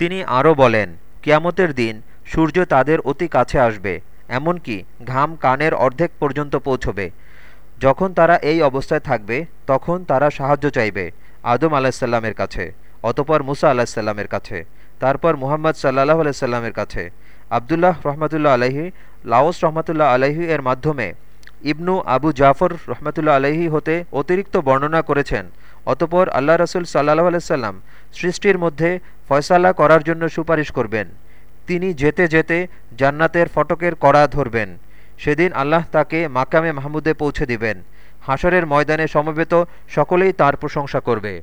তিনি আরও বলেন, কিয়ামতের দিন সূর্য তাদের অতি কাছে আসবে, এমনকি ঘাম কানের অর্ধেক পর্যন্ত পৌঁছবে। যখন তারা এই অবস্থায় থাকবে, তখন তারা সাহায্য চাইবে আদম আলাহিসাল্লামের কাছে, অতপর মুসা আলাহিসাল্লামের কাছে, তারপর মুহাম্মদ সাল্লাহ আলাইসাল্লামের কাছে। আবদুল্লাহ রহমতুল্লাহ আলহি লাওস রহমতুল্লাহ আলহি এর মাধ্যমে ইবনু আবু জাফর রহমতুল্লাহ আলহি হতে অতিরিক্ত বর্ণনা করেছেন। অতপর আল্লাহ রসুল সাল্লাহ আলাইসাল্লাম সৃষ্টির মধ্যে ফয়সালা করার জন্য সুপারিশ করবেন। তিনি যেতে যেতে জান্নাতের ফটকের কড়া ধরবেন। সেদিন আল্লাহ তাকে মাকামে মাহমুদে পৌঁছে দিবেন। হাসরের ময়দানে সমবেত সকলেই তার প্রশংসা করবে।